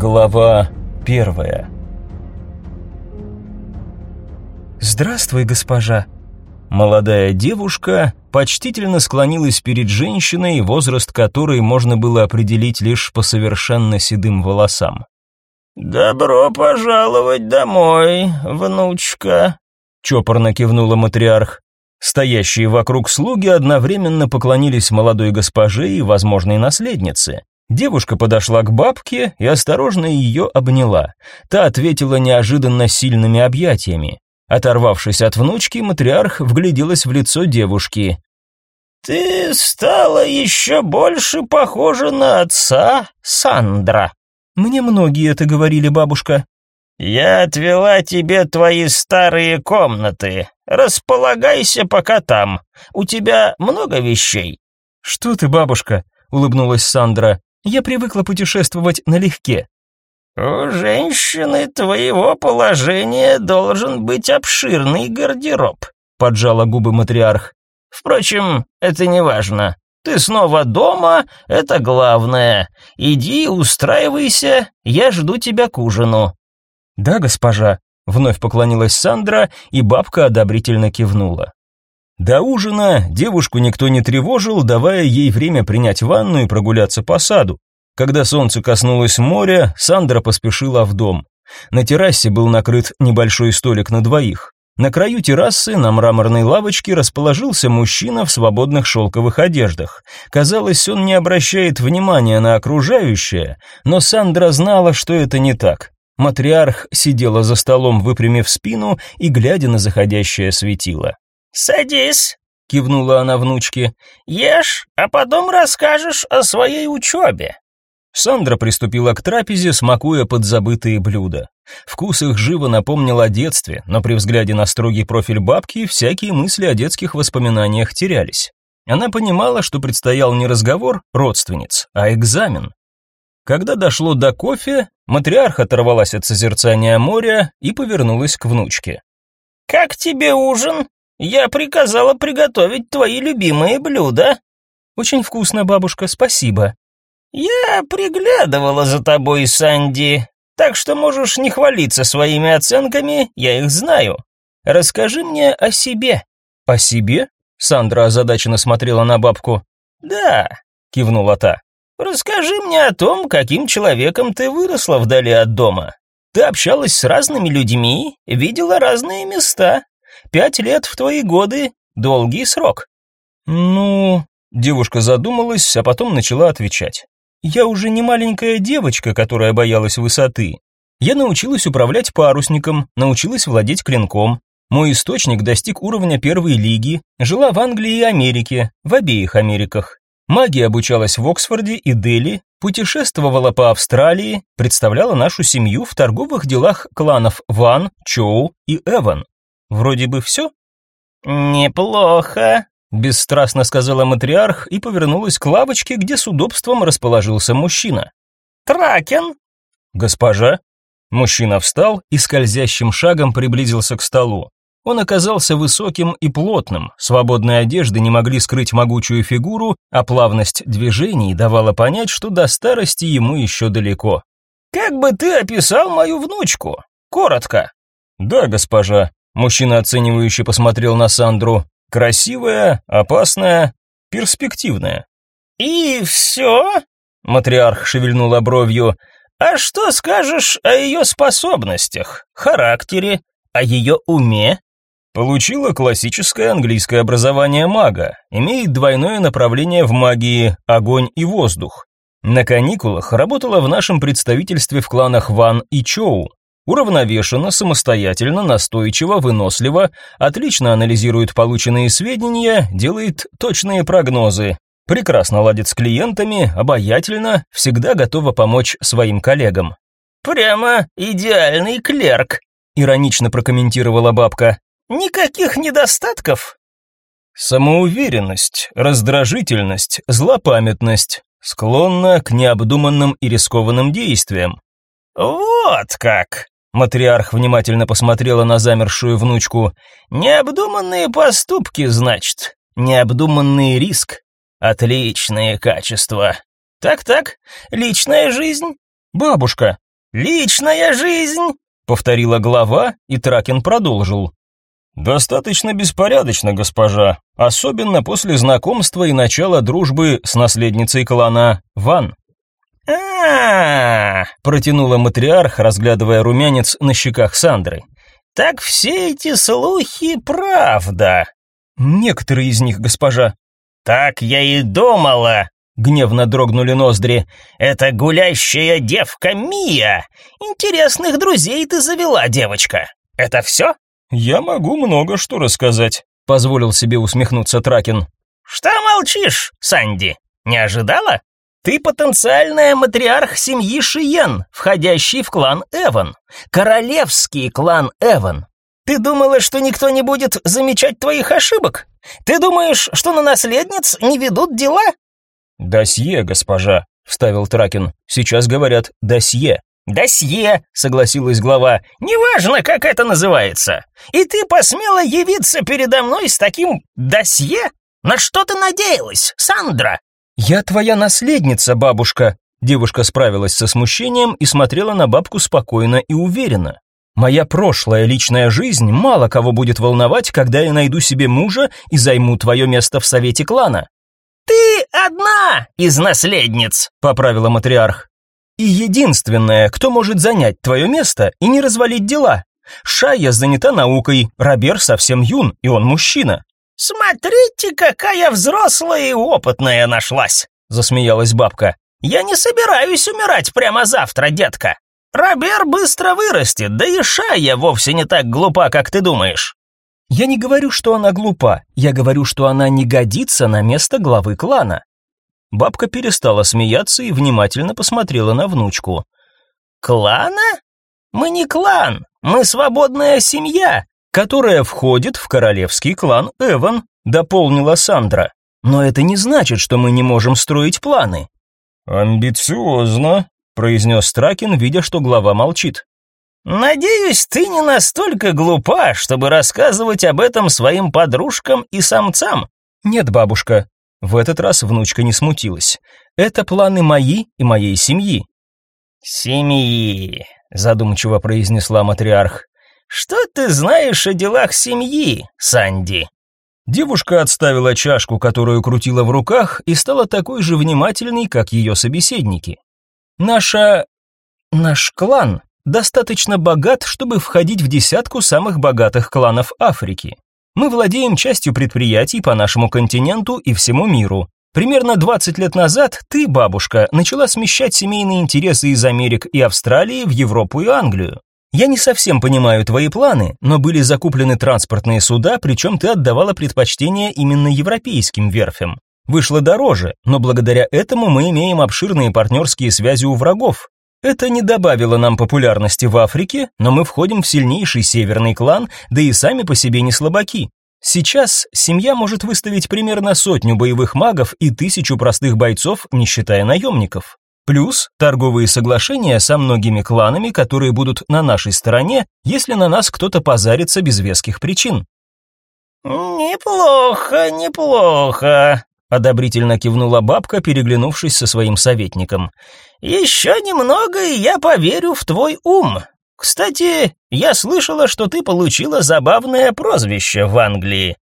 Глава первая «Здравствуй, госпожа!» Молодая девушка почтительно склонилась перед женщиной, возраст которой можно было определить лишь по совершенно седым волосам. «Добро пожаловать домой, внучка», — чопорно кивнула матриарх. Стоящие вокруг слуги одновременно поклонились молодой госпоже и возможной наследнице. Девушка подошла к бабке и осторожно ее обняла. Та ответила неожиданно сильными объятиями. Оторвавшись от внучки, матриарх вгляделась в лицо девушки. «Ты стала еще больше похожа на отца, Сандра». «Мне многие это говорили, бабушка». «Я отвела тебе твои старые комнаты. Располагайся пока там. У тебя много вещей». «Что ты, бабушка?» — улыбнулась Сандра. Я привыкла путешествовать налегке. У женщины твоего положения должен быть обширный гардероб, поджала губы матриарх. Впрочем, это не важно. Ты снова дома, это главное. Иди, устраивайся, я жду тебя к ужину. Да, госпожа, вновь поклонилась Сандра, и бабка одобрительно кивнула. До ужина девушку никто не тревожил, давая ей время принять ванну и прогуляться по саду. Когда солнце коснулось моря, Сандра поспешила в дом. На террасе был накрыт небольшой столик на двоих. На краю террасы на мраморной лавочке расположился мужчина в свободных шелковых одеждах. Казалось, он не обращает внимания на окружающее, но Сандра знала, что это не так. Матриарх сидела за столом, выпрямив спину и глядя на заходящее светило. «Садись», — кивнула она внучке, — «ешь, а потом расскажешь о своей учебе». Сандра приступила к трапезе, смакуя подзабытые блюда. Вкус их живо напомнил о детстве, но при взгляде на строгий профиль бабки всякие мысли о детских воспоминаниях терялись. Она понимала, что предстоял не разговор родственниц, а экзамен. Когда дошло до кофе, матриарх оторвалась от созерцания моря и повернулась к внучке. «Как тебе ужин?» Я приказала приготовить твои любимые блюда. Очень вкусно, бабушка, спасибо. Я приглядывала за тобой, Санди, так что можешь не хвалиться своими оценками, я их знаю. Расскажи мне о себе. О себе? Сандра озадаченно смотрела на бабку. Да, кивнула та. Расскажи мне о том, каким человеком ты выросла вдали от дома. Ты общалась с разными людьми, видела разные места. Пять лет в твои годы — долгий срок». «Ну...» — девушка задумалась, а потом начала отвечать. «Я уже не маленькая девочка, которая боялась высоты. Я научилась управлять парусником, научилась владеть клинком. Мой источник достиг уровня первой лиги, жила в Англии и Америке, в обеих Америках. Магия обучалась в Оксфорде и Дели, путешествовала по Австралии, представляла нашу семью в торговых делах кланов Ван, Чоу и Эван. Вроде бы все?» «Неплохо», — бесстрастно сказала матриарх и повернулась к лавочке, где с удобством расположился мужчина. «Тракен?» «Госпожа?» Мужчина встал и скользящим шагом приблизился к столу. Он оказался высоким и плотным, свободные одежды не могли скрыть могучую фигуру, а плавность движений давала понять, что до старости ему еще далеко. «Как бы ты описал мою внучку? Коротко». «Да, госпожа», Мужчина оценивающе посмотрел на Сандру. Красивая, опасная, перспективная. «И все?» — матриарх шевельнула бровью. «А что скажешь о ее способностях, характере, о ее уме?» Получила классическое английское образование мага, имеет двойное направление в магии огонь и воздух. На каникулах работала в нашем представительстве в кланах Ван и Чоу, Уравновешенно, самостоятельно, настойчиво, выносливо, отлично анализирует полученные сведения, делает точные прогнозы, прекрасно ладит с клиентами, обаятельно, всегда готова помочь своим коллегам. «Прямо идеальный клерк», — иронично прокомментировала бабка. «Никаких недостатков?» Самоуверенность, раздражительность, злопамятность, склонна к необдуманным и рискованным действиям. «Вот как!» Матриарх внимательно посмотрела на замершую внучку. «Необдуманные поступки, значит. Необдуманный риск. Отличные качества. Так-так, личная жизнь?» «Бабушка», Личная жизнь, повторила глава, и Тракин продолжил. Достаточно беспорядочно, госпожа, особенно после знакомства и начала дружбы с наследницей клана Ван. Протянула матриарх, разглядывая румянец на щеках Сандры. Так все эти слухи правда. Некоторые из них, госпожа. Так я и думала, гневно дрогнули ноздри. Это гулящая девка Мия. Интересных друзей ты завела, девочка. Это все? Я могу много что рассказать, позволил себе усмехнуться Тракин. Что молчишь, Санди? Не ожидала? Ты потенциальная матриарх семьи Шиен, входящий в клан Эван. Королевский клан Эван. Ты думала, что никто не будет замечать твоих ошибок? Ты думаешь, что на наследниц не ведут дела? Досье, госпожа, вставил Тракин. Сейчас говорят досье. «Досье», — согласилась глава, — «неважно, как это называется. И ты посмела явиться передо мной с таким досье? На что ты надеялась, Сандра?» «Я твоя наследница, бабушка», — девушка справилась со смущением и смотрела на бабку спокойно и уверенно. «Моя прошлая личная жизнь мало кого будет волновать, когда я найду себе мужа и займу твое место в совете клана». «Ты одна из наследниц», — поправила матриарх. «И единственная, кто может занять твое место и не развалить дела. Шая занята наукой, Робер совсем юн, и он мужчина. «Смотрите, какая взрослая и опытная нашлась!» — засмеялась бабка. «Я не собираюсь умирать прямо завтра, детка. Робер быстро вырастет, да и Шая вовсе не так глупа, как ты думаешь». «Я не говорю, что она глупа, я говорю, что она не годится на место главы клана». Бабка перестала смеяться и внимательно посмотрела на внучку. «Клана? Мы не клан, мы свободная семья, которая входит в королевский клан Эван, дополнила Сандра. Но это не значит, что мы не можем строить планы. Амбициозно, произнес Стракин, видя, что глава молчит. Надеюсь, ты не настолько глупа, чтобы рассказывать об этом своим подружкам и самцам. Нет, бабушка. В этот раз внучка не смутилась. Это планы мои и моей семьи. Семьи, задумчиво произнесла матриарх. Что ты знаешь о делах семьи, Санди? Девушка отставила чашку, которую крутила в руках, и стала такой же внимательной, как ее собеседники. Наша наш клан достаточно богат, чтобы входить в десятку самых богатых кланов Африки. Мы владеем частью предприятий по нашему континенту и всему миру. Примерно 20 лет назад ты, бабушка, начала смещать семейные интересы из Америк и Австралии в Европу и Англию. Я не совсем понимаю твои планы, но были закуплены транспортные суда, причем ты отдавала предпочтение именно европейским верфям. Вышло дороже, но благодаря этому мы имеем обширные партнерские связи у врагов. Это не добавило нам популярности в Африке, но мы входим в сильнейший северный клан, да и сами по себе не слабаки. Сейчас семья может выставить примерно сотню боевых магов и тысячу простых бойцов, не считая наемников. Плюс торговые соглашения со многими кланами, которые будут на нашей стороне, если на нас кто-то позарится без веских причин. Неплохо, неплохо, одобрительно кивнула бабка, переглянувшись со своим советником. Еще немного, и я поверю в твой ум. Кстати, я слышала, что ты получила забавное прозвище в Англии.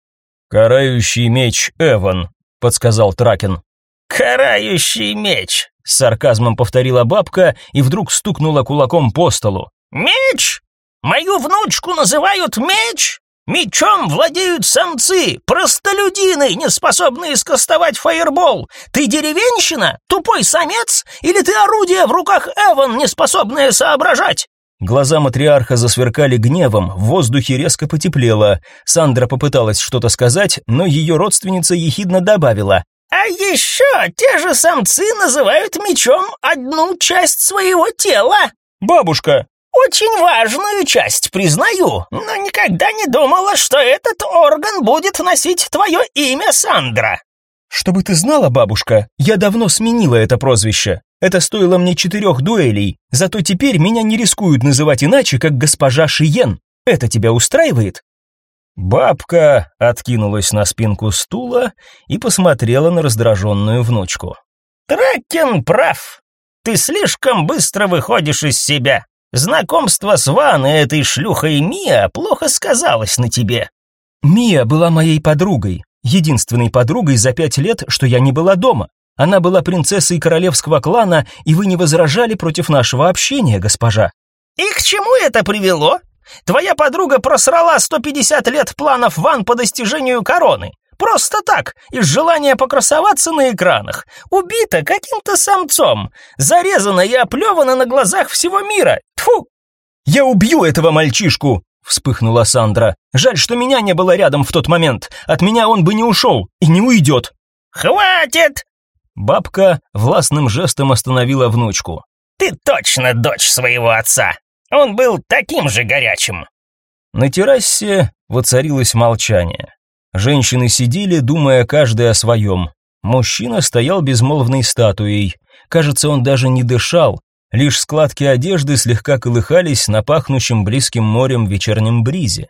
Карающий меч Эван, подсказал Тракен. Карающий меч, с сарказмом повторила бабка и вдруг стукнула кулаком по столу. «Меч? Мою внучку называют меч? Мечом владеют самцы, простолюдины, не способные скостовать фаербол. Ты деревенщина? Тупой самец? Или ты орудие в руках Эван, не способное соображать?» Глаза матриарха засверкали гневом, в воздухе резко потеплело. Сандра попыталась что-то сказать, но ее родственница ехидно добавила: а еще те же самцы называют мечом одну часть своего тела. Бабушка. Очень важную часть, признаю, но никогда не думала, что этот орган будет носить твое имя, Сандра. Чтобы ты знала, бабушка, я давно сменила это прозвище. Это стоило мне четырех дуэлей, зато теперь меня не рискуют называть иначе, как госпожа Шиен. Это тебя устраивает? Бабка откинулась на спинку стула и посмотрела на раздраженную внучку. Тракен прав. Ты слишком быстро выходишь из себя. Знакомство с Ваной этой шлюхой Мия плохо сказалось на тебе. Мия была моей подругой, единственной подругой за пять лет, что я не была дома. Она была принцессой королевского клана, и вы не возражали против нашего общения, госпожа. И к чему это привело? Твоя подруга просрала 150 лет планов Ван по достижению короны. Просто так, из желания покрасоваться на экранах. Убита каким-то самцом. Зарезана и оплевана на глазах всего мира. Тфу! Я убью этого мальчишку, вспыхнула Сандра. Жаль, что меня не было рядом в тот момент. От меня он бы не ушел и не уйдет. Хватит! Бабка властным жестом остановила внучку. Ты точно дочь своего отца. Он был таким же горячим. На террасе воцарилось молчание. Женщины сидели, думая каждый о своем. Мужчина стоял безмолвной статуей. Кажется, он даже не дышал. Лишь складки одежды слегка колыхались на пахнущем близким морем вечернем бризе.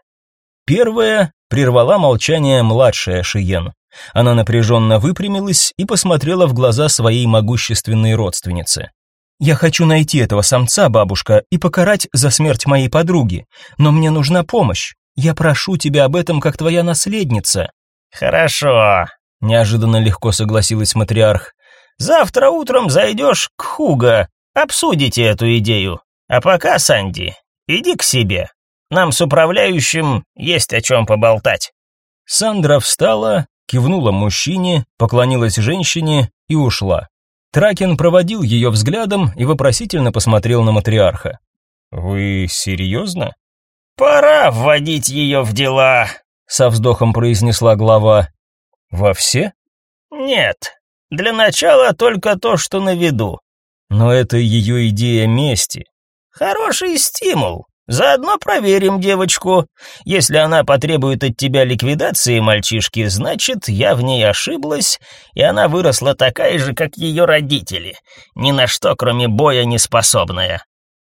Первая прервала молчание младшая Шиен. Она напряженно выпрямилась и посмотрела в глаза своей могущественной родственницы. «Я хочу найти этого самца, бабушка, и покарать за смерть моей подруги, но мне нужна помощь. Я прошу тебя об этом как твоя наследница». «Хорошо», — неожиданно легко согласилась матриарх. «Завтра утром зайдешь к Хуга, обсудите эту идею. А пока, Санди, иди к себе. Нам с управляющим есть о чем поболтать». Сандра встала, кивнула мужчине, поклонилась женщине и ушла. Тракен проводил ее взглядом и вопросительно посмотрел на матриарха. «Вы серьезно?» «Пора вводить ее в дела», — со вздохом произнесла глава. «Во все?» «Нет. Для начала только то, что на виду». «Но это ее идея мести». «Хороший стимул. Заодно проверим девочку. Если она потребует от тебя ликвидации мальчишки, значит, я в ней ошиблась, и она выросла такая же, как ее родители, ни на что, кроме боя, не способная.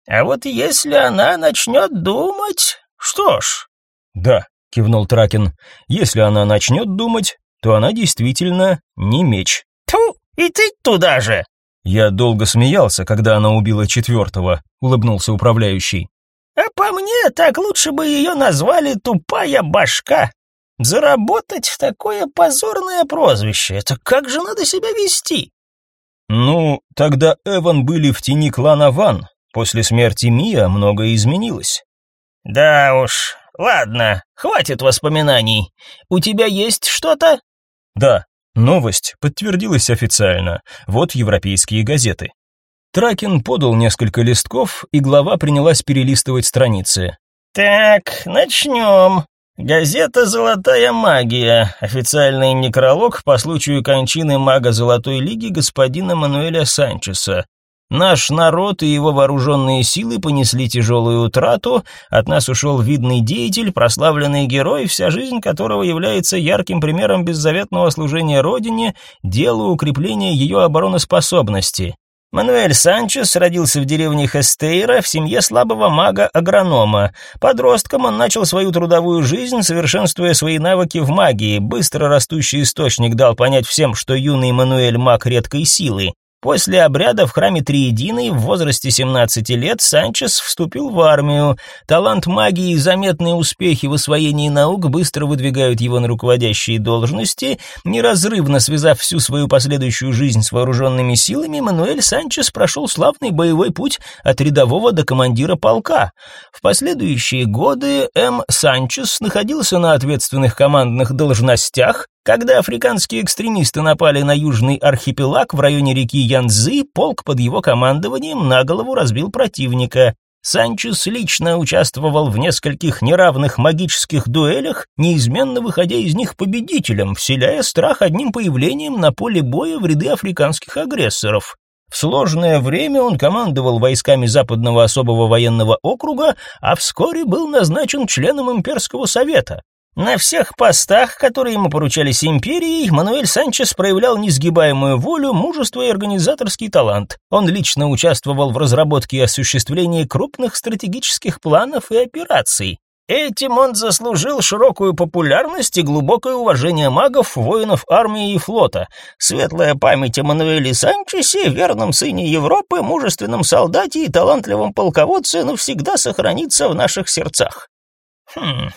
А вот если она начнет думать, что ж...» «Да», — кивнул Тракин, — «если она начнет думать, то она действительно не меч». «Тьфу, и ты туда же!» «Я долго смеялся, когда она убила четвертого», — улыбнулся управляющий. «А по мне, так лучше бы ее назвали «тупая башка». Заработать такое позорное прозвище, это как же надо себя вести?» «Ну, тогда Эван были в тени клана Ван. После смерти Мия многое изменилось». «Да уж, ладно, хватит воспоминаний. У тебя есть что-то?» «Да, новость подтвердилась официально. Вот европейские газеты». Тракин подал несколько листков, и глава принялась перелистывать страницы. «Так, начнем. Газета «Золотая магия», официальный некролог по случаю кончины мага Золотой Лиги господина Мануэля Санчеса. Наш народ и его вооруженные силы понесли тяжелую утрату, от нас ушел видный деятель, прославленный герой, вся жизнь которого является ярким примером беззаветного служения Родине, делу укрепления ее обороноспособности. Мануэль Санчес родился в деревне Хестейра в семье слабого мага-агронома. Подростком он начал свою трудовую жизнь, совершенствуя свои навыки в магии. Быстро растущий источник дал понять всем, что юный Мануэль маг редкой силы. После обряда в храме Триединой в возрасте 17 лет Санчес вступил в армию. Талант магии и заметные успехи в освоении наук быстро выдвигают его на руководящие должности. Неразрывно связав всю свою последующую жизнь с вооруженными силами, Мануэль Санчес прошел славный боевой путь от рядового до командира полка. В последующие годы М. Санчес находился на ответственных командных должностях, когда африканские экстремисты напали на южный архипелаг в районе реки Янцзы, полк под его командованием на голову разбил противника. Санчес лично участвовал в нескольких неравных магических дуэлях, неизменно выходя из них победителем, вселяя страх одним появлением на поле боя в ряды африканских агрессоров. В сложное время он командовал войсками Западного особого военного округа, а вскоре был назначен членом имперского совета. На всех постах, которые ему поручались империей, Мануэль Санчес проявлял несгибаемую волю, мужество и организаторский талант. Он лично участвовал в разработке и осуществлении крупных стратегических планов и операций. Этим он заслужил широкую популярность и глубокое уважение магов, воинов армии и флота. Светлая память о Мануэле Санчесе, верном сыне Европы, мужественном солдате и талантливом полководце навсегда сохранится в наших сердцах. Хм,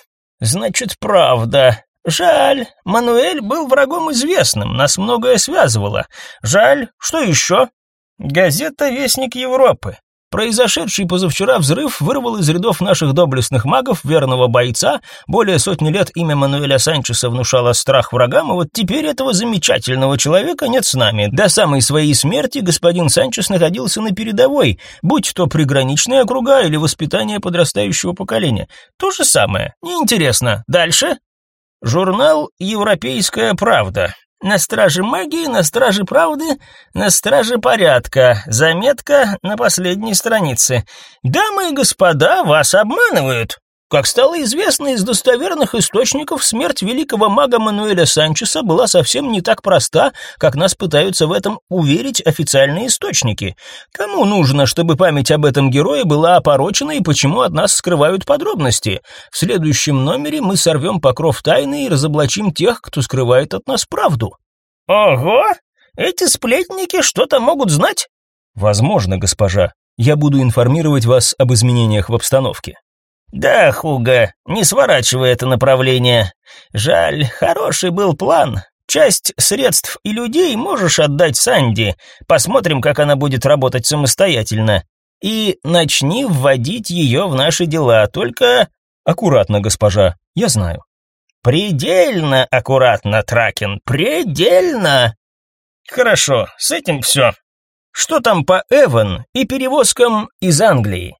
значит, правда. Жаль, Мануэль был врагом известным, нас многое связывало. Жаль, что еще? Газета «Вестник Европы». Произошедший позавчера взрыв вырвал из рядов наших доблестных магов верного бойца. Более сотни лет имя Мануэля Санчеса внушало страх врагам, и вот теперь этого замечательного человека нет с нами. До самой своей смерти господин Санчес находился на передовой, будь то приграничные округа или воспитание подрастающего поколения. То же самое. Неинтересно. Дальше? Журнал «Европейская правда». На страже магии, на страже правды, на страже порядка. Заметка на последней странице. Дамы и господа, вас обманывают. Как стало известно из достоверных источников, смерть великого мага Мануэля Санчеса была совсем не так проста, как нас пытаются в этом уверить официальные источники. Кому нужно, чтобы память об этом герое была опорочена и почему от нас скрывают подробности? В следующем номере мы сорвем покров тайны и разоблачим тех, кто скрывает от нас правду. Ого! Эти сплетники что-то могут знать? Возможно, госпожа. Я буду информировать вас об изменениях в обстановке. «Да, Хуга, не сворачивай это направление. Жаль, хороший был план. Часть средств и людей можешь отдать Санди. Посмотрим, как она будет работать самостоятельно. И начни вводить ее в наши дела, только...» «Аккуратно, госпожа, я знаю». «Предельно аккуратно, Тракен, предельно!» «Хорошо, с этим все. Что там по Эван и перевозкам из Англии?»